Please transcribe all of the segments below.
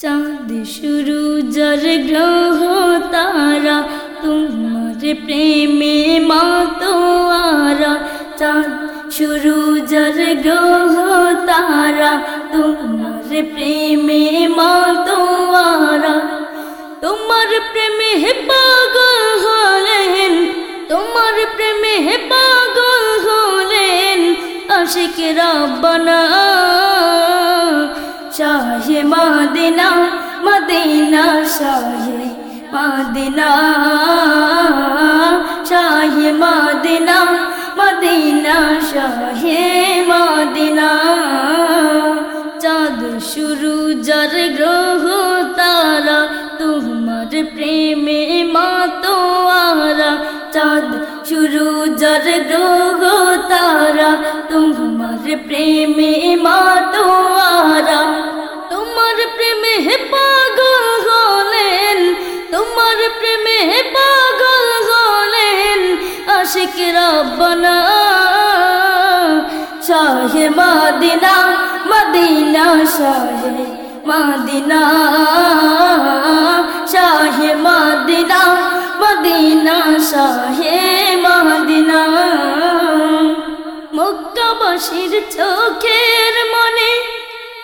চাঁদ শুরু জর গ্রহ তারা, তোমার প্রেমে মাতোয়ারা চাঁদ শুরু জর গ্রহ তারা, তোমার প্রেমে মাতোয়ারা তোমার প্রেমে হে পাগল হলেন তোমার প্রেমে হে পাগল হলেন আশিক রাব্বানা শাহে মাদিনা মদিনা শাহে মাদিনা শাহে মাদিনা মদিনা শাহে মাদিনা চাঁদ শুরু জর গ্রহ তারা তোমার প্রেমে মাতোয়ারা চাঁদ শুরু জর গ্রহ তারা তোমার প্রেমে মাতোয়ারা তোমার প্রেমে পাগল হলেন, তোমার প্রেমে পাগল হলেন আশিক রাব্বানা শাহে মাদিনা, মদিনা, শাহে মাদিনা। শাহে মাদিনা, মদিনা, শাহে মাদিনা। মক্কাবাসীর চোখের মনে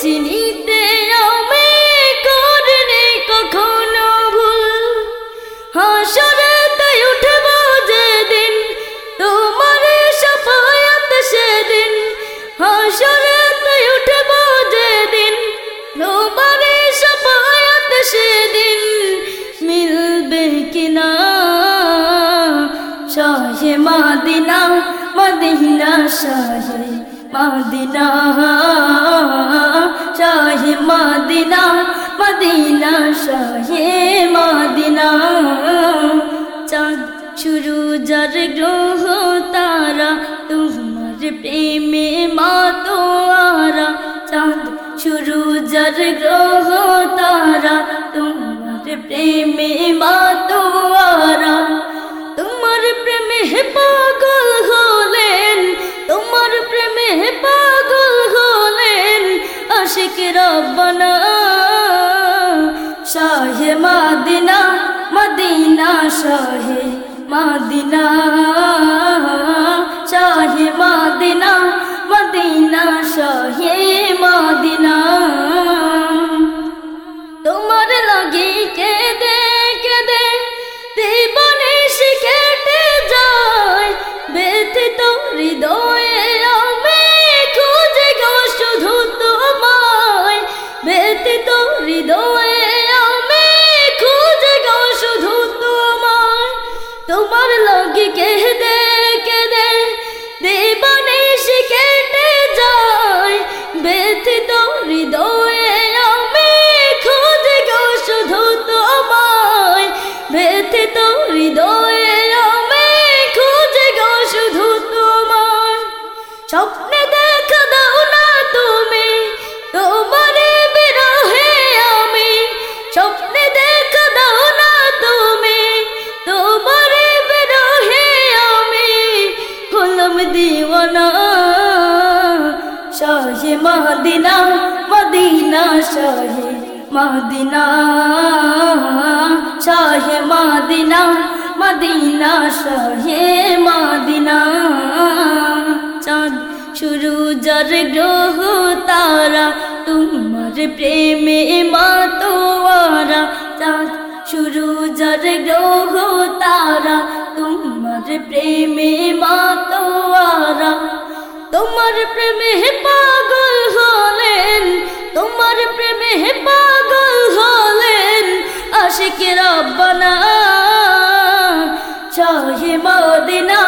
চিনিতে আমি করিনি কখনো ভুল। হাসরেতে উঠব যেদিন, তোমার সফায়াত সেদিন। হাসরেতে উঠব যেদিন, তোমার সফায়াত সেদিন। মিলবে কিনা? শাহে মাদিনা, মদিনা, শাহে মাদিনা। মাদিনা, মদিনা, শাহে মাদিনা। চাঁদ শুরু যার গ্রহ তারা, তোমার প্রেমে মাতোয়ারা। চাঁদ শুরু যার গ্রহ তারা, তোমার প্রেমে মাতোয়ারা আশিক রব্বানা শাহে মাদিনা মদিনা শাহে মাদিনা শাহে মাদিনা মদিনা শাহে মাদিনা। মদিনা মদিনা শাহে মদিনা শাহে, মদিনা মদিনা শাহে, মদিনা। চাঁদ শুরু জর গ্রহ তারা, তোমার প্রেমে মাতোয়ারা। চাঁদ শুরু জর গ্রহ তারা, তোমার প্রেমে মাতোয়ারা তোমার প্রেমে পাগল হলেন, তোমার প্রেমে পাগল হলেন আশিক রব্বানা শাহে মদিনা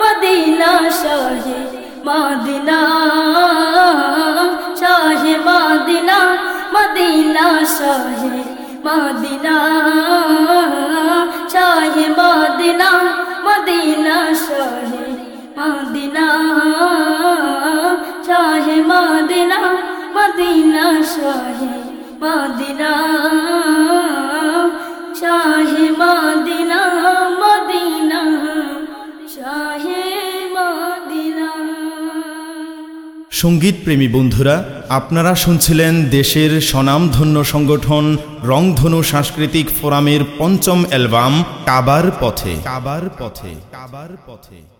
মদিনা, শাহে মাদিনা। শাহে মাদিনা, মদিনা, শাহে মদিনা। শাহে মদিনা মদিনা, শাহে মদিনা, শাহে মদিনা মদিনা শাহে মদিনা শাহে মদিনা মদিনা, শাহে মদিনা। সংগীত প্রেমী বন্ধুরা, আপনারা শুনছিলেন দেশের স্বনামধন্য সংগঠন রংধনু সাংস্কৃতিক ফোরামের পঞ্চম অ্যালবাম, কাবার পথে। কাবার পথে কাবার পথে।